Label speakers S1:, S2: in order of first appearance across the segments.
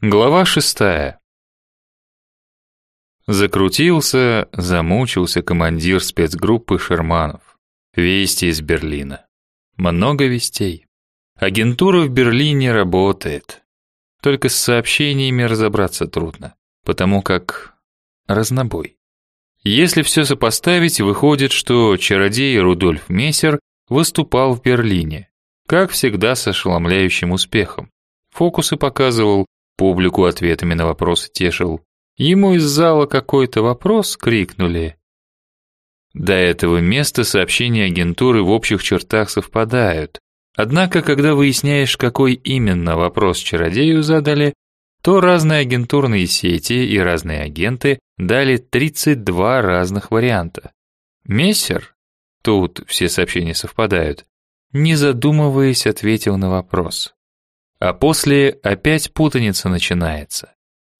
S1: Глава шестая. Закрутился, замучился командир спецгруппы Шерманов. Вести из Берлина. Много вестей. Агентура в Берлине работает. Только с сообщениями разобраться трудно, потому как разнобой. Если все сопоставить, выходит, что чародей Рудольф Мессер выступал в Берлине, как всегда с ошеломляющим успехом. Фокусы показывал, Публику ответами на вопросы тешил. Ему из зала какой-то вопрос крикнули. До этого места сообщения агентуры в общих чертах совпадают. Однако, когда выясняешь, какой именно вопрос чародею задали, то разные агентурные сети и разные агенты дали 32 разных варианта. Мессер, тут все сообщения совпадают, не задумываясь, ответил на вопрос. А после опять путаница начинается.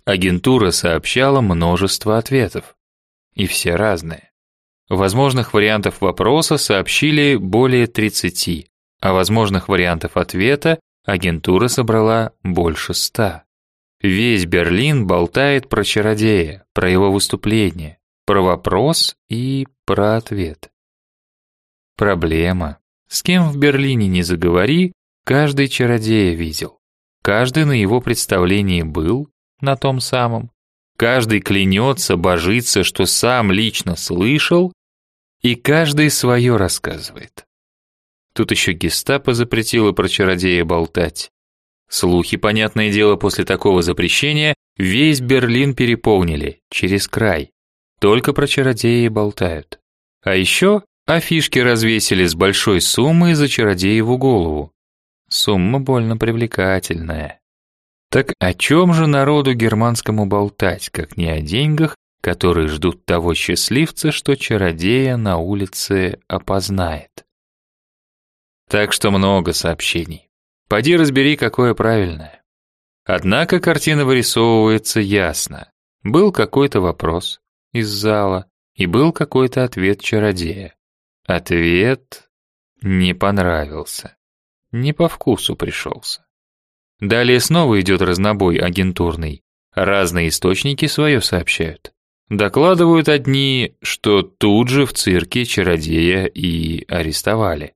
S1: Агентура сообщала множество ответов. И все разные. Возможных вариантов вопроса сообщили более 30, а возможных вариантов ответа агентура собрала больше 100. Весь Берлин болтает про чародея, про его выступление, про вопрос и про ответ. Проблема. С кем в Берлине не заговори, Каждый чародея видел. Каждый на его представлении был, на том самом. Каждый клянется, божится, что сам лично слышал, и каждый свое рассказывает. Тут еще гестапо запретило про чародея болтать. Слухи, понятное дело, после такого запрещения весь Берлин переполнили, через край. Только про чародея болтают. А еще афишки развесили с большой суммой за чародееву голову. Сумма больно привлекательная. Так о чем же народу германскому болтать, как не о деньгах, которые ждут того счастливца, что чародея на улице опознает? Так что много сообщений. Поди разбери, какое правильное. Однако картина вырисовывается ясно. Был какой-то вопрос из зала, и был какой-то ответ чародея. Ответ не понравился не по вкусу пришелся. Далее снова идет разнобой агентурный. Разные источники свое сообщают. Докладывают одни, что тут же в цирке чародея и арестовали.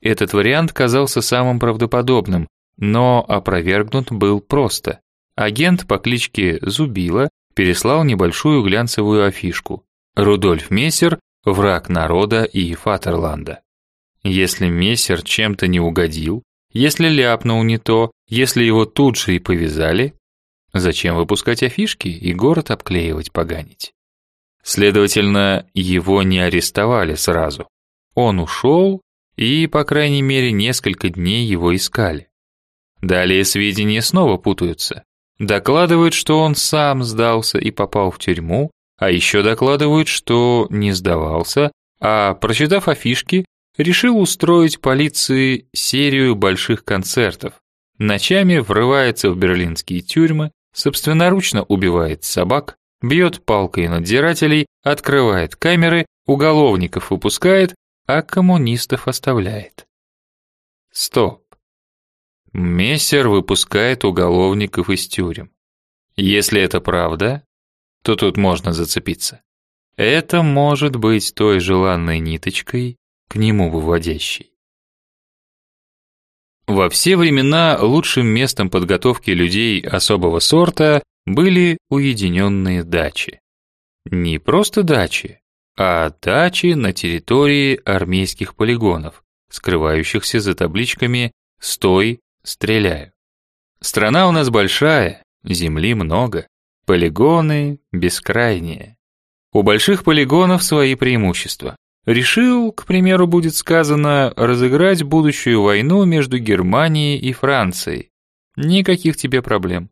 S1: Этот вариант казался самым правдоподобным, но опровергнут был просто. Агент по кличке Зубила переслал небольшую глянцевую афишку. Рудольф Мессер – враг народа и Фатерланда. Если мессер чем-то не угодил, если ляпнул не то, если его тут же и повязали, зачем выпускать афишки и город обклеивать поганить? Следовательно, его не арестовали сразу. Он ушел, и, по крайней мере, несколько дней его искали. Далее сведения снова путаются. Докладывают, что он сам сдался и попал в тюрьму, а еще докладывают, что не сдавался, а, прочитав афишки, решил устроить полиции серию больших концертов. Ночами врывается в берлинские тюрьмы, собственноручно убивает собак, бьет палкой надзирателей, открывает камеры, уголовников выпускает, а коммунистов оставляет. Стоп. Мессер выпускает уголовников из тюрем. Если это правда, то тут можно зацепиться. Это может быть той желанной ниточкой, к нему выводящий. Во все времена лучшим местом подготовки людей особого сорта были уединенные дачи. Не просто дачи, а дачи на территории армейских полигонов, скрывающихся за табличками «Стой, стреляю». Страна у нас большая, земли много, полигоны бескрайние. У больших полигонов свои преимущества. Решил, к примеру, будет сказано, разыграть будущую войну между Германией и Францией. Никаких тебе проблем.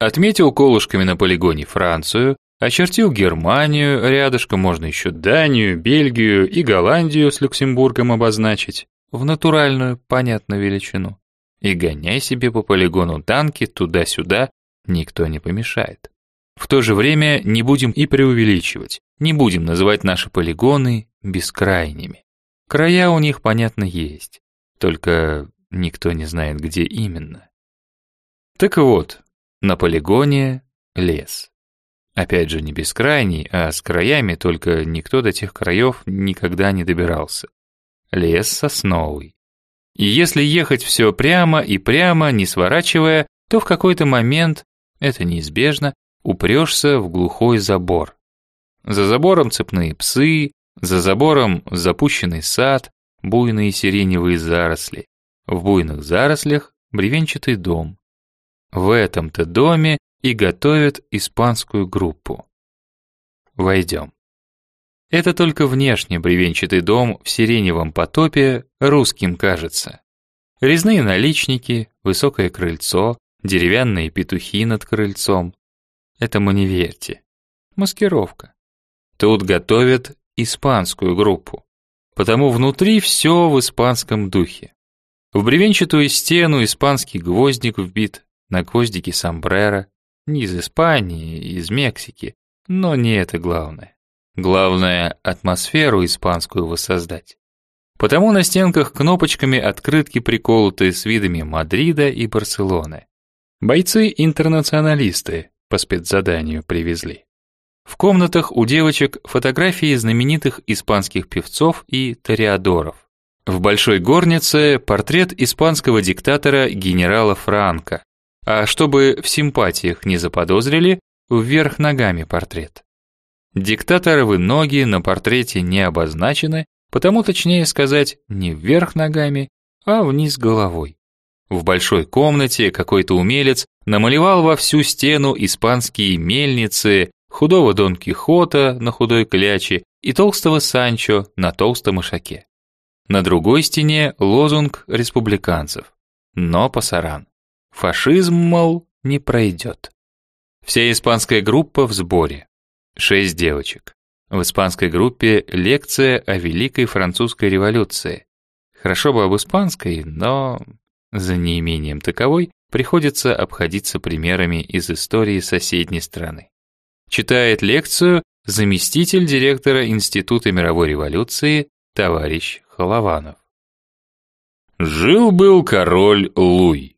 S1: Отметил колышками на полигоне Францию, очертил Германию, рядышком можно еще Данию, Бельгию и Голландию с Люксембургом обозначить, в натуральную, понятную величину. И гоняй себе по полигону танки туда-сюда, никто не помешает. В то же время не будем и преувеличивать, не будем называть наши полигоны бескрайними. Края у них, понятно, есть, только никто не знает, где именно. Так вот, На полигоне лес. Опять же, не бескрайний, а с краями, только никто до тех краев никогда не добирался. Лес сосновый. И если ехать все прямо и прямо, не сворачивая, то в какой-то момент, это неизбежно, упрешься в глухой забор. За забором цепные псы, за забором запущенный сад, буйные сиреневые заросли. В буйных зарослях бревенчатый дом. В этом-то доме и готовят испанскую группу. Войдем. Это только внешне бревенчатый дом в сиреневом потопе русским кажется. Резные наличники, высокое крыльцо, деревянные петухи над крыльцом. Этому не верьте. Маскировка. Тут готовят испанскую группу. Потому внутри все в испанском духе. В бревенчатую стену испанский гвоздик вбит, на гвоздике сомбреро. Не из Испании, из Мексики. Но не это главное. Главное — атмосферу испанскую воссоздать. Потому на стенках кнопочками открытки приколоты с видами Мадрида и Барселоны. Бойцы-интернационалисты по спецзаданию привезли. В комнатах у девочек фотографии знаменитых испанских певцов и тореадоров. В большой горнице портрет испанского диктатора генерала Франко, а чтобы в симпатиях не заподозрили, вверх ногами портрет. Диктаторовы ноги на портрете не обозначены, потому точнее сказать не вверх ногами, а вниз головой. В большой комнате какой-то умелец намалевал во всю стену испанские мельницы, худого Дон Кихота на худой кляче и толстого Санчо на толстом ишаке. На другой стене лозунг республиканцев. Но пасаран. Фашизм, мол, не пройдет. Вся испанская группа в сборе. Шесть девочек. В испанской группе лекция о Великой Французской революции. Хорошо бы об испанской, но за неимением таковой приходится обходиться примерами из истории соседней страны. Читает лекцию заместитель директора Института мировой революции товарищ Холованов. Жил-был король Луй.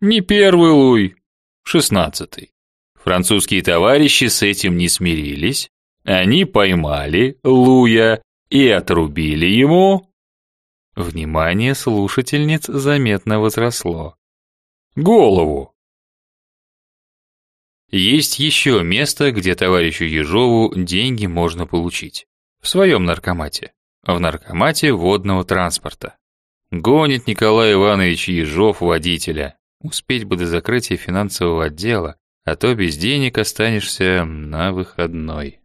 S1: Не первый Луй, шестнадцатый. Французские товарищи с этим не смирились. Они поймали Луя и отрубили ему... Внимание слушательниц заметно возросло. Голову. Есть еще место, где товарищу Ежову деньги можно получить. В своем наркомате. В наркомате водного транспорта. Гонит Николай Иванович Ежов водителя. Успеть бы до закрытия финансового отдела, а то без денег останешься на выходной.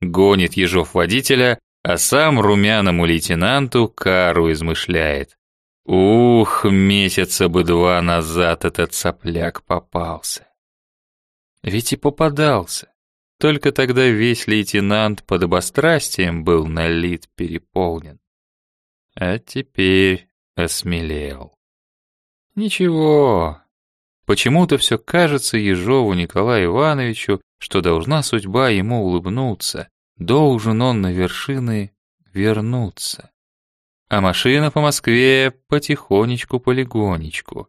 S1: Гонит Ежов водителя, а сам румяному лейтенанту кару измышляет. Ух, месяца бы два назад этот сопляк попался. Ведь и попадался. Только тогда весь лейтенант под обострастием был налит переполнен. А теперь осмелел. Ничего. Почему-то все кажется Ежову Николаю Ивановичу, что должна судьба ему улыбнуться, должен он на вершины вернуться. А машина по Москве потихонечку-полигонечку.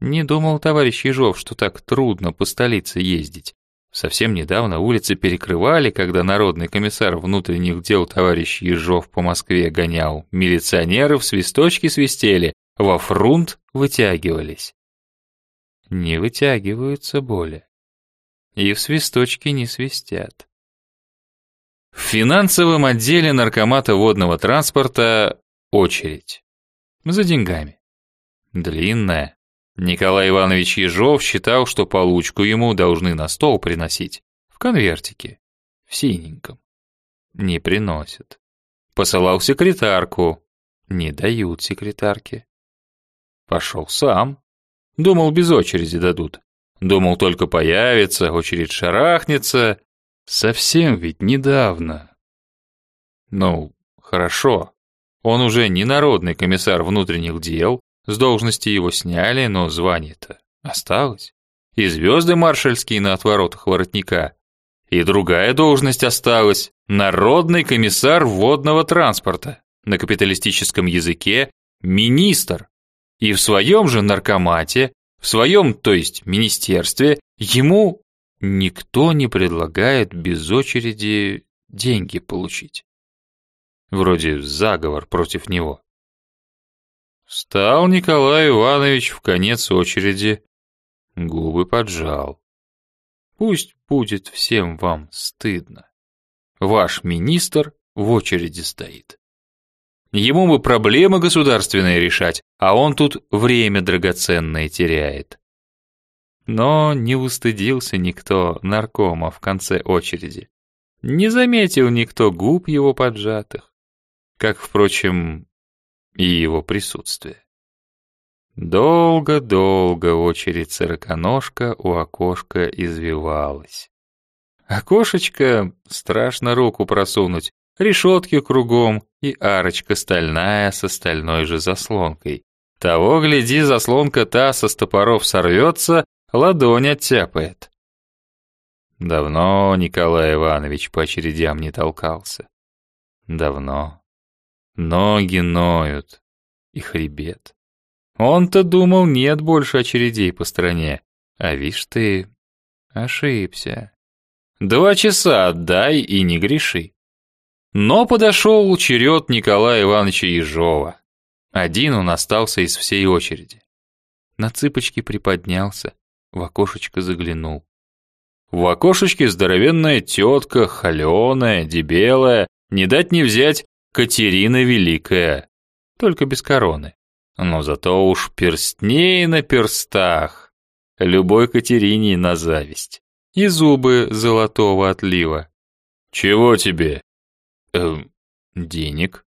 S1: Не думал товарищ Ежов, что так трудно по столице ездить. Совсем недавно улицы перекрывали, когда народный комиссар внутренних дел товарищ Ежов по Москве гонял. Милиционеры в свисточки свистели, во фрунт вытягивались. Не вытягиваются более. И в свисточки не свистят. В финансовом отделе наркомата водного транспорта очередь. За деньгами. Длинная, Николай Иванович Ежов считал, что получку ему должны на стол приносить. В конвертике. В синеньком. Не приносят. Посылал секретарку. Не дают секретарке. Пошел сам. Думал, без очереди дадут. Думал, только появится, очередь шарахнется. Совсем ведь недавно. Ну, хорошо. Он уже не народный комиссар внутренних дел, с должности его сняли, но звание-то осталось. И звезды маршальские на отворотах воротника. И другая должность осталась – народный комиссар водного транспорта. На капиталистическом языке – министр. И в своем же наркомате, в своем, то есть министерстве, ему никто не предлагает без очереди деньги получить. Вроде заговор против него. Стал Николай Иванович в конец очереди, губы поджал. Пусть будет всем вам стыдно. Ваш министр в очереди стоит. Ему бы проблемы государственные решать, а он тут время драгоценное теряет. Но не устыдился никто наркома в конце очереди. Не заметил никто губ его поджатых, как, впрочем, и его присутствие. Долго-долго очередь сороконожка у окошка извивалась. Окошечко страшно руку просунуть, решетки кругом и арочка стальная со стальной же заслонкой. Того, гляди, заслонка та со стопоров сорвется, ладонь оттяпает. Давно Николай Иванович по очередям не толкался. Давно. Ноги ноют и хребет. Он-то думал, нет больше очередей по стране. А вишь ты, ошибся. Два часа отдай и не греши. Но подошел черед Николая Ивановича Ежова. Один он остался из всей очереди. На цыпочки приподнялся, в окошечко заглянул. В окошечке здоровенная тетка, холеная, дебелая, не дать не взять Катерина Великая, только без короны. Но зато уж перстней на перстах, любой Катерине на зависть, и зубы золотого отлива. «Чего тебе?» Эм, денег.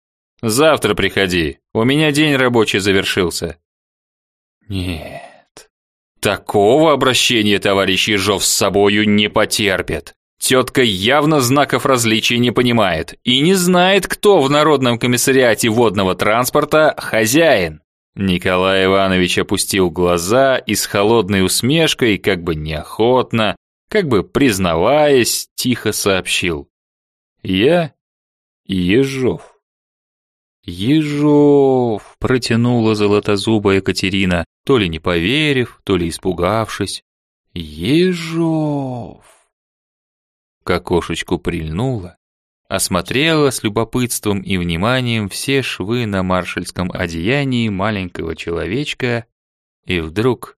S1: Завтра приходи, у меня день рабочий завершился. Нет, такого обращения товарищ Ежов с собою не потерпит. Тетка явно знаков различия не понимает и не знает, кто в Народном комиссариате водного транспорта хозяин. Николай Иванович опустил глаза и с холодной усмешкой, как бы неохотно, как бы признаваясь, тихо сообщил. «Я Ежов. Ежов, протянула золотозубая Катерина, то ли не поверив, то ли испугавшись. Ежов. К окошечку прильнула, осмотрела с любопытством и вниманием все швы на маршальском одеянии маленького человечка и вдруг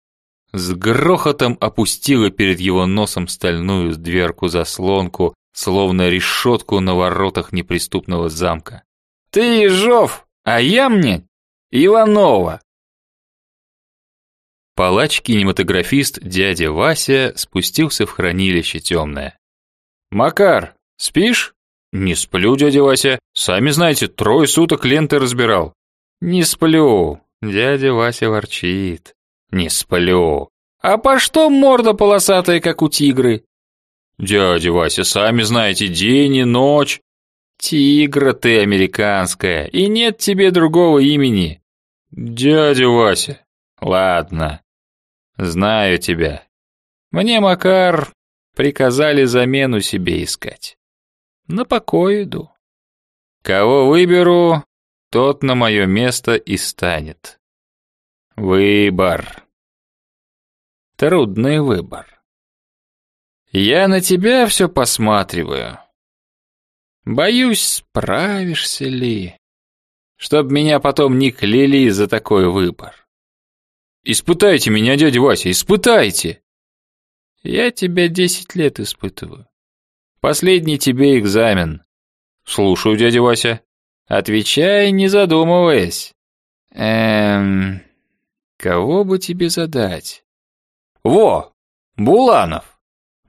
S1: с грохотом опустила перед его носом стальную дверку-заслонку словно решетку на воротах неприступного замка. «Ты Ежов, а я мне Иванова!» Палач-кинематографист дядя Вася спустился в хранилище темное. «Макар, спишь?» «Не сплю, дядя Вася. Сами знаете, трое суток ленты разбирал». «Не сплю», — дядя Вася ворчит. «Не сплю». «А по что морда полосатая, как у тигры?» «Дядя Вася, сами знаете, день и ночь». «Тигра ты американская, и нет тебе другого имени». «Дядя Вася». «Ладно, знаю тебя. Мне, Макар, приказали замену себе искать. На покой иду. Кого выберу, тот на мое место и станет. Выбор. Трудный выбор. Я на тебя все посматриваю. Боюсь, справишься ли, чтоб меня потом не кляли за такой выбор. Испытайте меня, дядя Вася, испытайте. Я тебя десять лет испытываю. Последний тебе экзамен. Слушаю, дядя Вася. Отвечай, не задумываясь. Эм, кого бы тебе задать? Во, Буланов.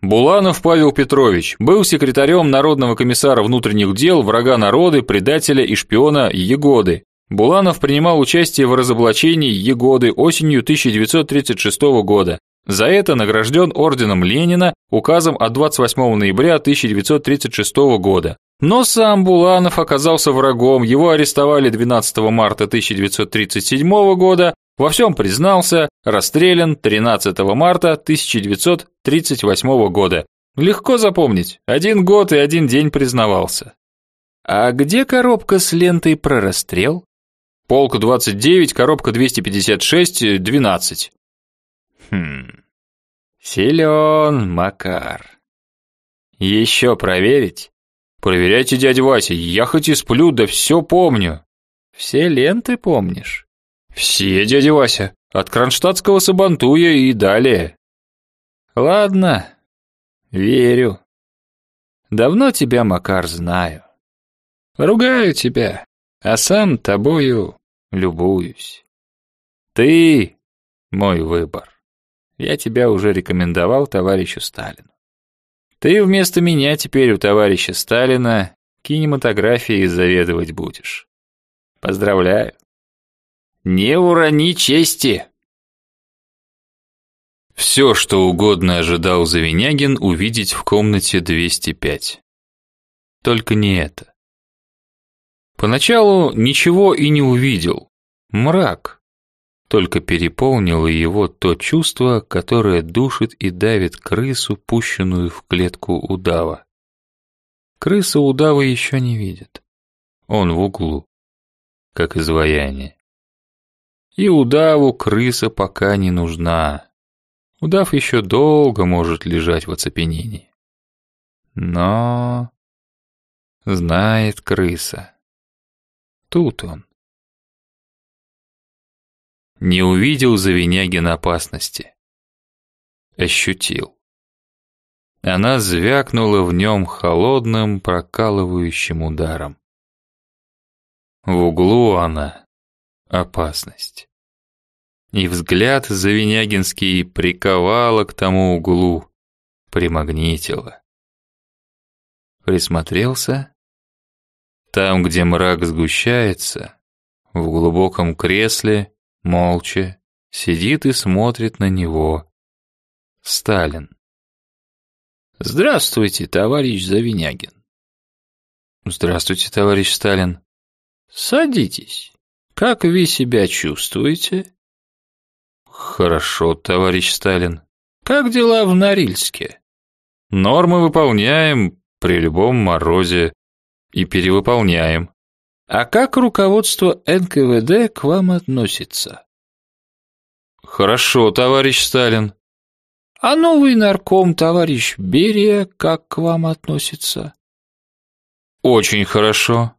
S1: Буланов Павел Петрович был секретарем Народного комиссара внутренних дел врага народа, предателя и шпиона Егоды. Буланов принимал участие в разоблачении Егоды осенью 1936 года. За это награжден орденом Ленина указом от 28 ноября 1936 года. Но сам Буланов оказался врагом, его арестовали 12 марта 1937 года, во всем признался, расстрелян 13 марта 1938 года. Легко запомнить, один год и один день признавался. А где коробка с лентой про расстрел? Полк 29, коробка 256, 12. Хм. Силен, Макар. Еще проверить? Проверяйте, дядя Вася, я хоть и сплю, да все помню. Все ленты помнишь? Все, дядя Вася, от кронштадтского сабантуя и далее. Ладно, верю. Давно тебя, Макар, знаю. Ругаю тебя, а сам тобою любуюсь. Ты мой выбор. Я тебя уже рекомендовал товарищу Сталину. Ты вместо меня теперь у товарища Сталина кинематографией заведовать будешь. Поздравляю. Не урони чести. Все, что угодно ожидал Завинягин увидеть в комнате 205. Только не это. Поначалу ничего и не увидел. Мрак. Только переполнило его то чувство, которое душит и давит крысу, пущенную в клетку удава. Крыса удава еще не видит. Он в углу, как изваяние. И удаву крыса пока не нужна. Удав еще долго может лежать в оцепенении. Но... Знает крыса. Тут он. Не увидел Завинягин опасности. Ощутил. Она звякнула в нем холодным, прокалывающим ударом. В углу она — опасность. И взгляд Завинягинский приковала к тому углу, примагнитила. Присмотрелся. Там, где мрак сгущается, в глубоком кресле молча, сидит и смотрит на него. Сталин. «Здравствуйте, товарищ Завинягин». «Здравствуйте, товарищ Сталин». «Садитесь. Как вы себя чувствуете?» «Хорошо, товарищ Сталин».
S2: «Как дела в Норильске?»
S1: «Нормы выполняем при любом морозе и перевыполняем».
S2: А как руководство НКВД к вам относится?
S1: Хорошо, товарищ Сталин.
S2: А новый нарком, товарищ Берия, как к вам относится?
S1: Очень хорошо.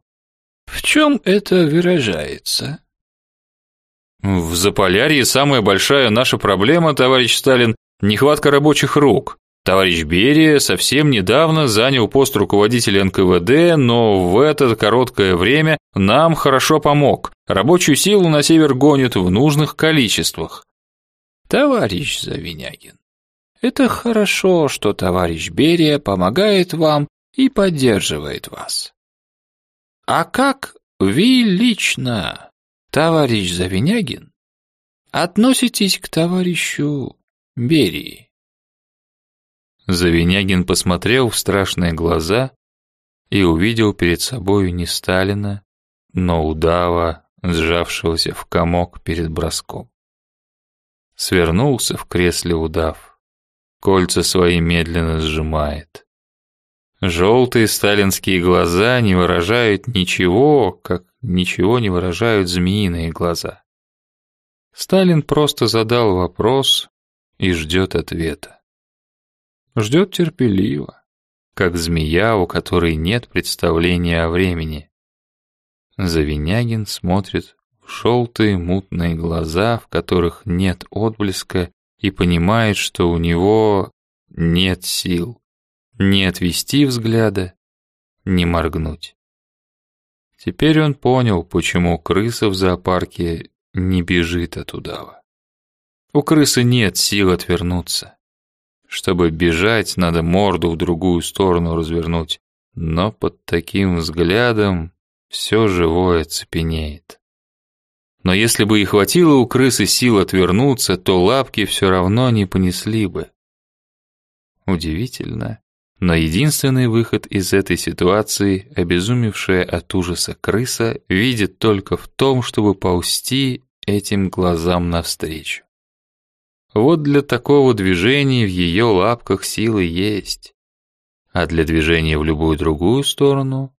S2: В чем это выражается?
S1: В Заполярье самая большая наша проблема, товарищ Сталин, нехватка рабочих рук. Товарищ Берия совсем недавно занял пост руководителя НКВД, но в это короткое время нам хорошо помог. Рабочую силу на север гонят в нужных количествах.
S2: Товарищ Завинягин, это хорошо, что товарищ Берия помогает вам и поддерживает вас. А как вы лично, товарищ Завинягин, относитесь к товарищу Берии?
S1: Завинягин посмотрел в страшные глаза и увидел перед собою не Сталина, но удава, сжавшегося в комок перед броском. Свернулся в кресле удав, кольца свои медленно сжимает. Желтые сталинские глаза не выражают ничего, как ничего не выражают змеиные глаза. Сталин просто задал вопрос и ждет ответа. Ждет терпеливо, как змея, у которой нет представления о времени. Завинягин смотрит в желтые мутные глаза, в которых нет отблеска, и понимает, что у него нет сил не отвести взгляда, не моргнуть. Теперь он понял, почему крыса в зоопарке не бежит от удава. У крысы нет сил отвернуться. Чтобы бежать, надо морду в другую сторону развернуть. Но под таким взглядом все живое цепенеет. Но если бы и хватило у крысы сил отвернуться, то лапки все равно не понесли бы. Удивительно, но единственный выход из этой ситуации, обезумевшая от ужаса крыса, видит только в том, чтобы ползти этим глазам навстречу. Вот для такого движения в ее лапках силы есть, а для движения в любую другую сторону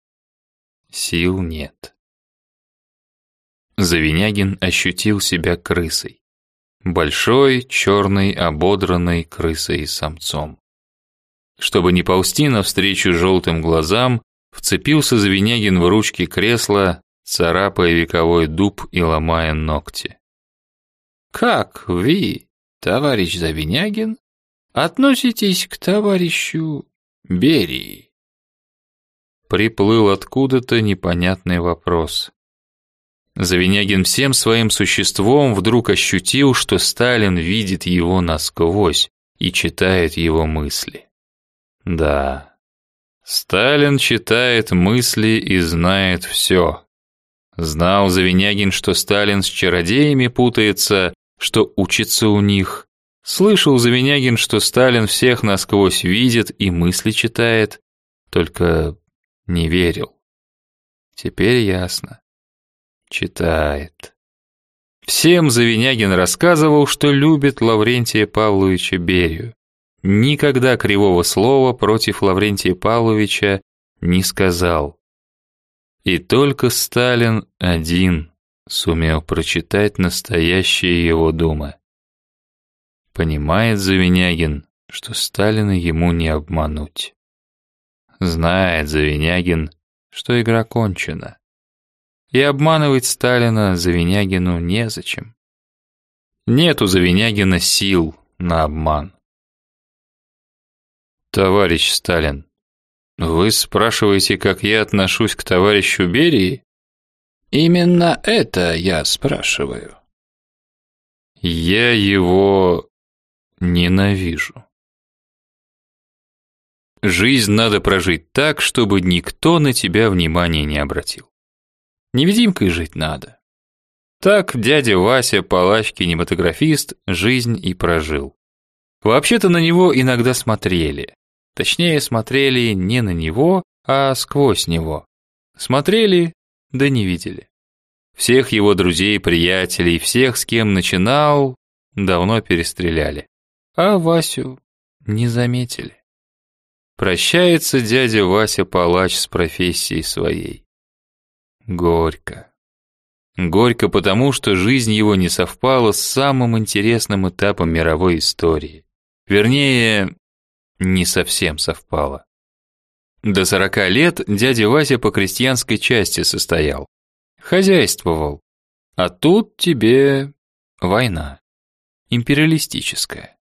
S1: сил нет. Завинягин ощутил себя крысой. большой, черный, ободранной крысой и самцом. Чтобы не ползти навстречу желтым глазам, вцепился Завинягин в ручки кресла, царапая вековой дуб и ломая ногти.
S2: «Как вы, товарищ Завинягин, относитесь к товарищу Берии?»
S1: Приплыл откуда-то непонятный вопрос. Завинягин всем своим существом вдруг ощутил, что Сталин видит его насквозь и читает его мысли. Да, Сталин читает мысли и знает все. Знал Завинягин, что Сталин с чародеями путается, что учится у них. Слышал Завинягин, что Сталин всех насквозь видит и мысли читает, только не верил. Теперь ясно. Читает. Всем Завинягин рассказывал, что любит Лаврентия Павловича Берию. Никогда кривого слова против Лаврентия Павловича не сказал. И только Сталин один сумел прочитать настоящие его думы. Понимает Завинягин, что Сталина ему не обмануть. Знает Завинягин, что игра кончена. И обманывать Сталина Завинягину незачем. Нет у Завинягина сил на обман. Товарищ Сталин, вы спрашиваете, как я отношусь к товарищу Берии?
S2: Именно это я спрашиваю.
S1: Я его ненавижу. Жизнь надо прожить так, чтобы никто на тебя внимания не обратил. Невидимкой жить надо. Так дядя Вася, палач-кинематографист, жизнь и прожил. Вообще-то на него иногда смотрели. Точнее, смотрели не на него, а сквозь него. Смотрели, да не видели. Всех его друзей, приятелей, всех, с кем начинал, давно перестреляли. А Васю не заметили. Прощается дядя Вася Палач с профессией своей. Горько. Горько потому, что жизнь его не совпала с самым интересным этапом мировой истории. Вернее, не совсем совпала. До сорока лет дядя Вася по крестьянской части состоял. Хозяйствовал. А тут тебе война. Империалистическая.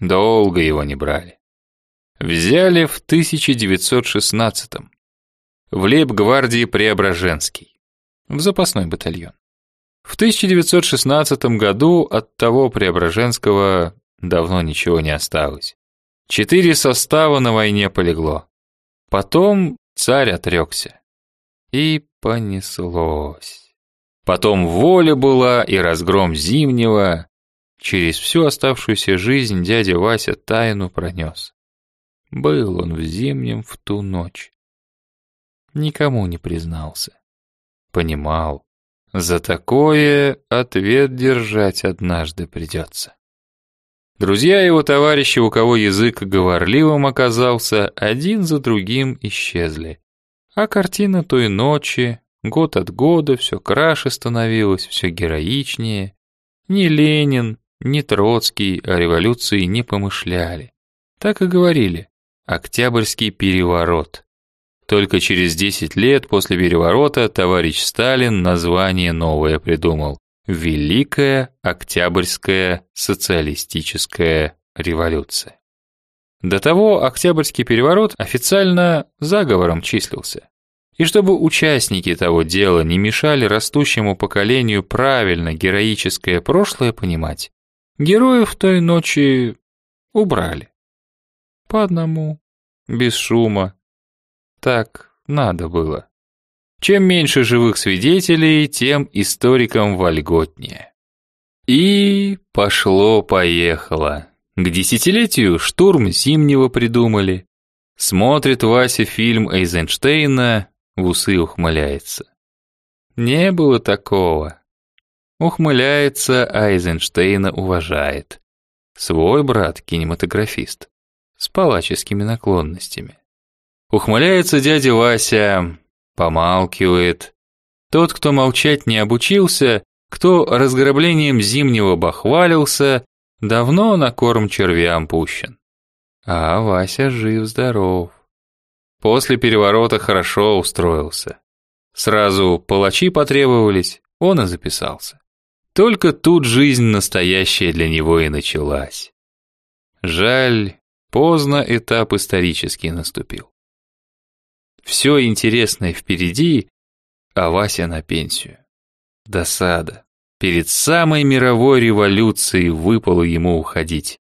S1: Долго его не брали. Взяли в 1916-м в лейб-гвардии Преображенский, в запасной батальон. В 1916 году от того Преображенского давно ничего не осталось. Четыре состава на войне полегло. Потом царь отрекся. И понеслось. Потом воля была и разгром зимнего. Через всю оставшуюся жизнь дядя Вася тайну пронес. Был он в зимнем в ту ночь никому не признался. Понимал, за такое ответ держать однажды придется. Друзья его товарищи, у кого язык говорливым оказался, один за другим исчезли. А картина той ночи, год от года, все краше становилась, все героичнее. Ни Ленин, ни Троцкий о революции не помышляли. Так и говорили. Октябрьский переворот. Только через 10 лет после переворота товарищ Сталин название новое придумал. Великая Октябрьская социалистическая революция. До того Октябрьский переворот официально заговором числился. И чтобы участники того дела не мешали растущему поколению правильно героическое прошлое понимать, героев той ночи убрали. По одному, без шума, так надо было. Чем меньше живых свидетелей, тем историкам вольготнее. И пошло-поехало. К десятилетию штурм Зимнего придумали. Смотрит Вася фильм Эйзенштейна, в усы ухмыляется. Не было такого. Ухмыляется, а Эйзенштейна уважает. Свой брат кинематографист. С палаческими наклонностями. Ухмыляется дядя Вася, помалкивает. Тот, кто молчать не обучился, кто разграблением зимнего бахвалился, давно на корм червям пущен. А Вася жив-здоров. После переворота хорошо устроился. Сразу палачи потребовались, он и записался. Только тут жизнь настоящая для него и началась. Жаль, поздно этап исторический наступил. Все интересное впереди, а Вася на пенсию. Досада. Перед самой мировой революцией выпало ему уходить.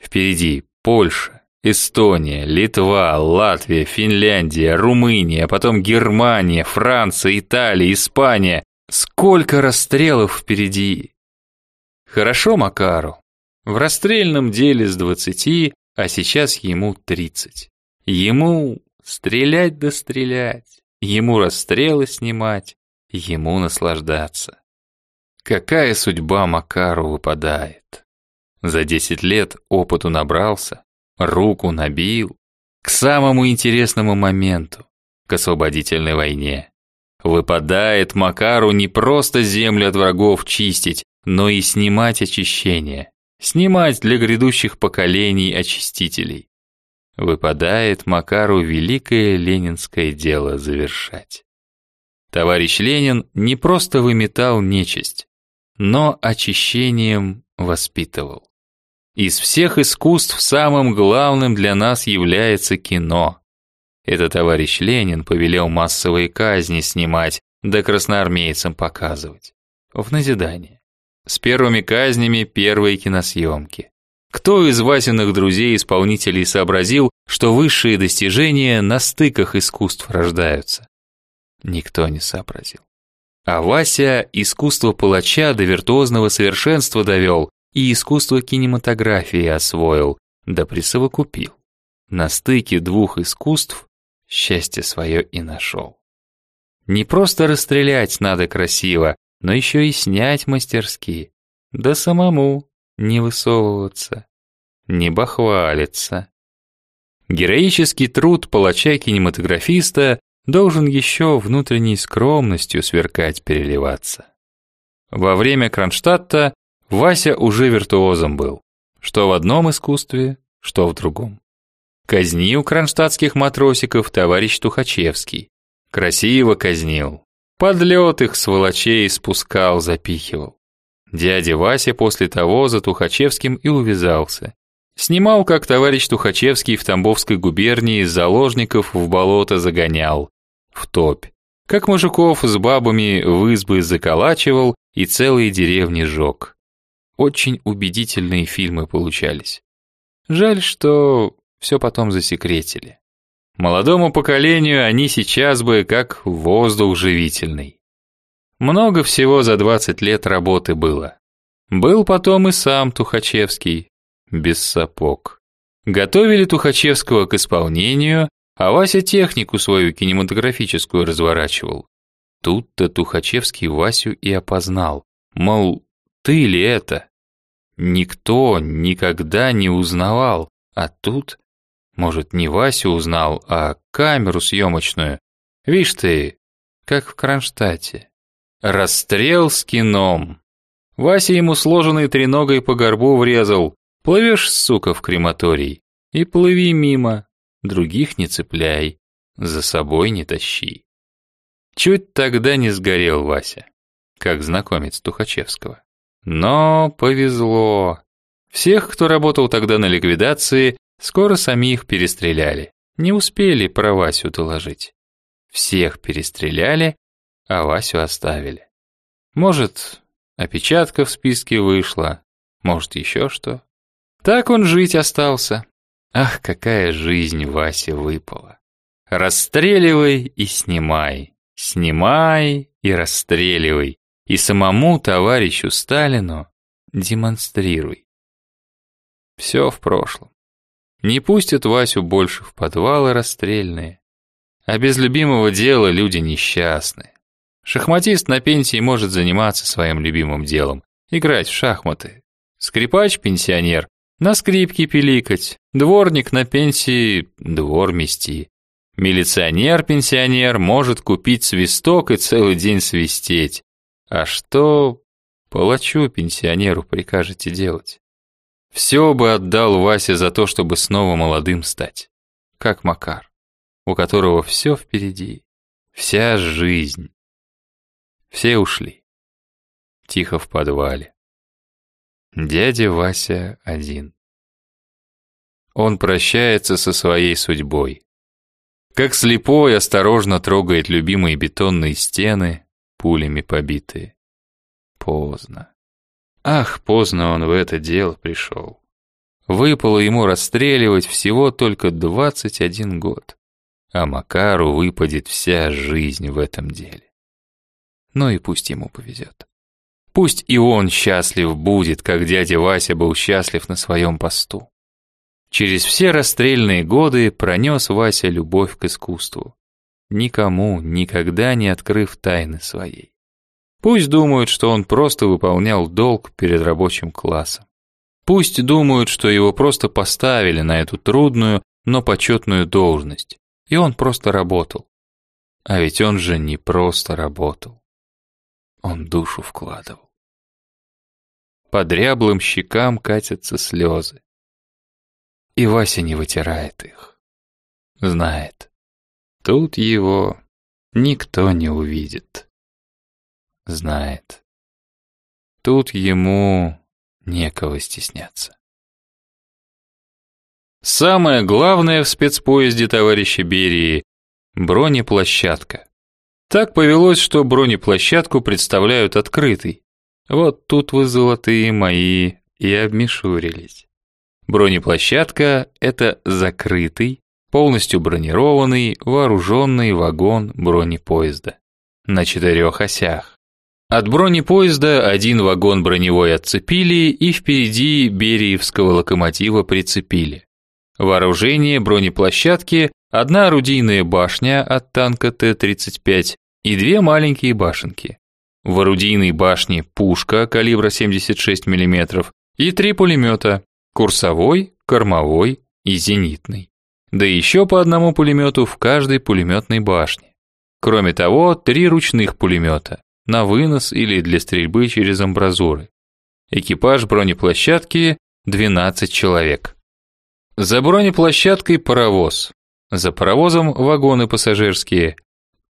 S1: Впереди Польша, Эстония, Литва, Латвия, Финляндия, Румыния, потом Германия, Франция, Италия, Испания. Сколько расстрелов впереди! Хорошо Макару. В расстрельном деле с двадцати, а сейчас ему тридцать. Ему стрелять да стрелять, ему расстрелы снимать, ему наслаждаться. Какая судьба Макару выпадает? За десять лет опыту набрался, руку набил, к самому интересному моменту, к освободительной войне. Выпадает Макару не просто землю от врагов чистить, но и снимать очищение, снимать для грядущих поколений очистителей. Выпадает Макару великое ленинское дело завершать. Товарищ Ленин не просто выметал нечисть, но очищением воспитывал. Из всех искусств самым главным для нас является кино. Это товарищ Ленин повелел массовые казни снимать, да красноармейцам показывать. В назидание. С первыми казнями первые киносъемки. Кто из Васиных друзей-исполнителей сообразил, что высшие достижения на стыках искусств рождаются? Никто не сообразил. А Вася искусство палача до виртуозного совершенства довел и искусство кинематографии освоил, да присовокупил. На стыке двух искусств счастье свое и нашел. Не просто расстрелять надо красиво, но еще и снять мастерски. Да самому не высовываться, не бахвалиться. Героический труд палача-кинематографиста должен еще внутренней скромностью сверкать, переливаться. Во время Кронштадта Вася уже виртуозом был, что в одном искусстве, что в другом. Казнил кронштадтских матросиков товарищ Тухачевский. Красиво казнил. Подлет их сволочей спускал, запихивал. Дядя Вася после того за Тухачевским и увязался. Снимал, как товарищ Тухачевский в Тамбовской губернии заложников в болото загонял, в топь. Как мужиков с бабами в избы заколачивал и целые деревни жег. Очень убедительные фильмы получались. Жаль, что все потом засекретили. Молодому поколению они сейчас бы как воздух живительный. Много всего за 20 лет работы было. Был потом и сам Тухачевский, без сапог. Готовили Тухачевского к исполнению, а Вася технику свою кинематографическую разворачивал. Тут-то Тухачевский Васю и опознал, мол, ты ли это? Никто никогда не узнавал, а тут, может, не Васю узнал, а камеру съемочную. Вишь ты, как в Кронштадте. Расстрел с кином. Вася ему сложенной треногой по горбу врезал. Плывешь, сука, в крематорий. И плыви мимо. Других не цепляй. За собой не тащи. Чуть тогда не сгорел Вася, как знакомец Тухачевского. Но повезло. Всех, кто работал тогда на ликвидации, скоро самих перестреляли. Не успели про Васю доложить. Всех перестреляли, а Васю оставили. Может, опечатка в списке вышла, может, еще что. Так он жить остался. Ах, какая жизнь Васе выпала. Расстреливай и снимай, снимай и расстреливай, и самому товарищу Сталину демонстрируй. Все в прошлом. Не пустят Васю больше в подвалы расстрельные. А без любимого дела люди несчастны. Шахматист на пенсии может заниматься своим любимым делом, играть в шахматы. Скрипач-пенсионер на скрипке пиликать, дворник на пенсии двор мести. Милиционер-пенсионер может купить свисток и целый день свистеть. А что палачу-пенсионеру прикажете делать? Все бы отдал Вася за то, чтобы снова молодым стать. Как Макар, у которого все впереди, вся жизнь. Все ушли. Тихо в подвале. Дядя Вася один. Он прощается со своей судьбой. Как слепой осторожно трогает любимые бетонные стены, пулями побитые. Поздно. Ах, поздно он в это дело пришел. Выпало ему расстреливать всего только 21 год, а Макару выпадет вся жизнь в этом деле. Ну и пусть ему повезет. Пусть и он счастлив будет, как дядя Вася был счастлив на своем посту. Через все расстрельные годы пронес Вася любовь к искусству, никому никогда не открыв тайны своей. Пусть думают, что он просто выполнял долг перед рабочим классом. Пусть думают, что его просто поставили на эту трудную, но почетную должность, и он просто работал. А ведь он же не просто работал. Он душу вкладывал. По дряблым щекам катятся слезы. И Вася не вытирает их. Знает, тут его никто не увидит знает. Тут ему некого стесняться. Самое главное в спецпоезде товарища Берии – бронеплощадка. Так повелось, что бронеплощадку представляют открытой. Вот тут вы, золотые мои, и обмешурились. Бронеплощадка – это закрытый, полностью бронированный, вооруженный вагон бронепоезда. На четырех осях. От бронепоезда один вагон броневой отцепили и впереди Бериевского локомотива прицепили. Вооружение бронеплощадки – одна орудийная башня от танка Т-35 и две маленькие башенки. В орудийной башне пушка калибра 76 мм и три пулемета – курсовой, кормовой и зенитный. Да еще по одному пулемету в каждой пулеметной башне. Кроме того, три ручных пулемета на вынос или для стрельбы через амбразуры. Экипаж бронеплощадки 12 человек. За бронеплощадкой паровоз. За паровозом вагоны пассажирские.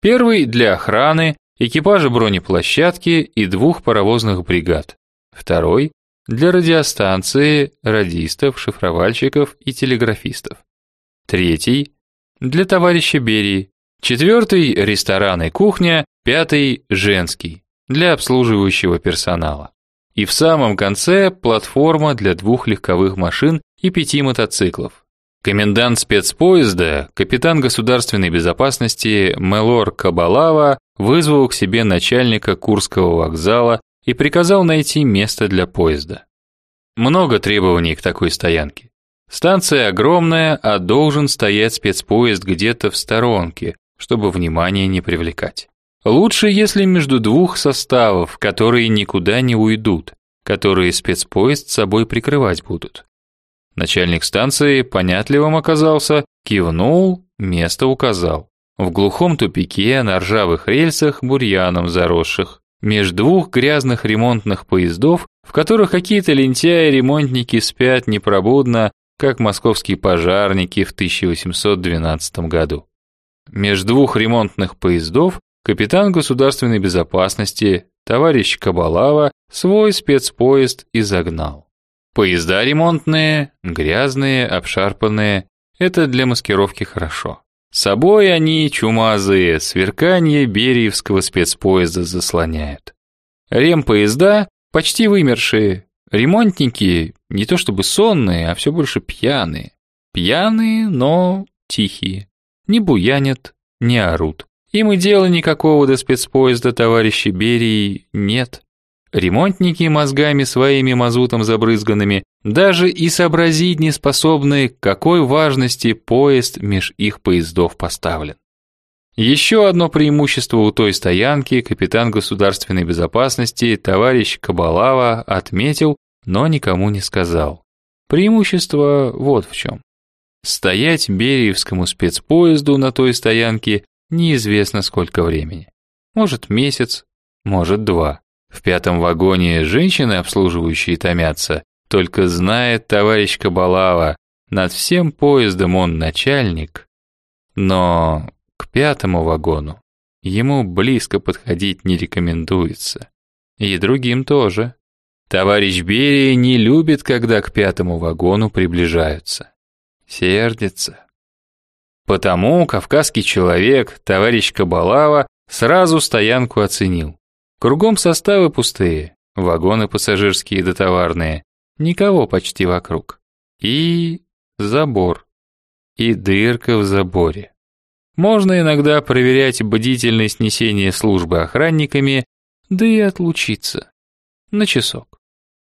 S1: Первый для охраны, экипажа бронеплощадки и двух паровозных бригад. Второй для радиостанции, радистов, шифровальщиков и телеграфистов. Третий для товарища Берии. Четвертый ресторан и кухня Пятый – женский, для обслуживающего персонала. И в самом конце платформа для двух легковых машин и пяти мотоциклов. Комендант спецпоезда, капитан государственной безопасности Мелор Кабалава вызвал к себе начальника Курского вокзала и приказал найти место для поезда. Много требований к такой стоянке. Станция огромная, а должен стоять спецпоезд где-то в сторонке, чтобы внимание не привлекать. Лучше, если между двух составов, которые никуда не уйдут, которые спецпоезд собой прикрывать будут. Начальник станции понятливым оказался, кивнул, место указал. В глухом тупике на ржавых рельсах бурьяном заросших, меж двух грязных ремонтных поездов, в которых какие-то лентяи-ремонтники спят непробудно, как московские пожарники в 1812 году. Меж двух ремонтных поездов капитан государственной безопасности, товарищ Кабалава, свой спецпоезд и загнал. Поезда ремонтные, грязные, обшарпанные это для маскировки хорошо. С собой они чумазые, сверканье бериевского спецпоезда заслоняют. Ремпоезда почти вымершие, ремонтники не то чтобы сонные, а все больше пьяные. Пьяные, но тихие. Не буянят, не орут. Им и дела никакого до спецпоезда товарища Берии нет. Ремонтники мозгами своими мазутом забрызганными даже и сообразить не способны, какой важности поезд меж их поездов поставлен. Еще одно преимущество у той стоянки капитан государственной безопасности товарищ Кабалава отметил, но никому не сказал. Преимущество вот в чем. Стоять Бериевскому спецпоезду на той стоянке неизвестно сколько времени. Может месяц, может два. В пятом вагоне женщины, обслуживающие, томятся. Только знает товарищ Кабалава, над всем поездом он начальник. Но к пятому вагону ему близко подходить не рекомендуется. И другим тоже. Товарищ Берия не любит, когда к пятому вагону приближаются. Сердится. Потому кавказский человек, товарищ Кабалава, сразу стоянку оценил. Кругом составы пустые, вагоны пассажирские да товарные, никого почти вокруг. И забор. И дырка в заборе. Можно иногда проверять бдительность несения службы охранниками, да и отлучиться. На часок.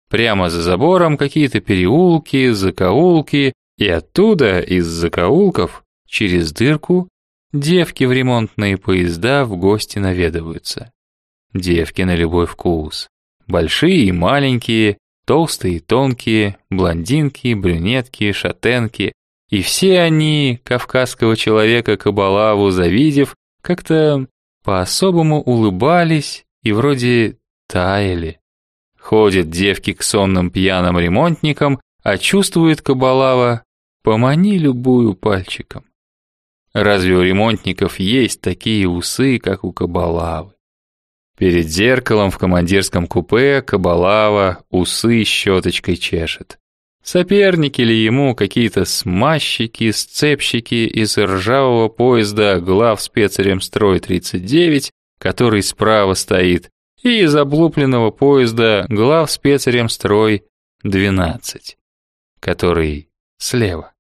S1: Прямо за забором какие-то переулки, закоулки, и оттуда, из закоулков, через дырку, девки в ремонтные поезда в гости наведываются. Девки на любой вкус. Большие и маленькие, толстые и тонкие, блондинки, брюнетки, шатенки. И все они, кавказского человека Кабалаву завидев, как-то по-особому улыбались и вроде таяли. Ходят девки к сонным пьяным ремонтникам, а чувствует Кабалава, помани любую пальчиком. Разве у ремонтников есть такие усы, как у Кабалавы? Перед зеркалом в командирском купе Кабалава усы щеточкой чешет. Соперники ли ему какие-то смазчики, сцепщики из ржавого поезда глав спецремстрой 39, который справа стоит, и из облупленного поезда глав спецремстрой 12, который слева.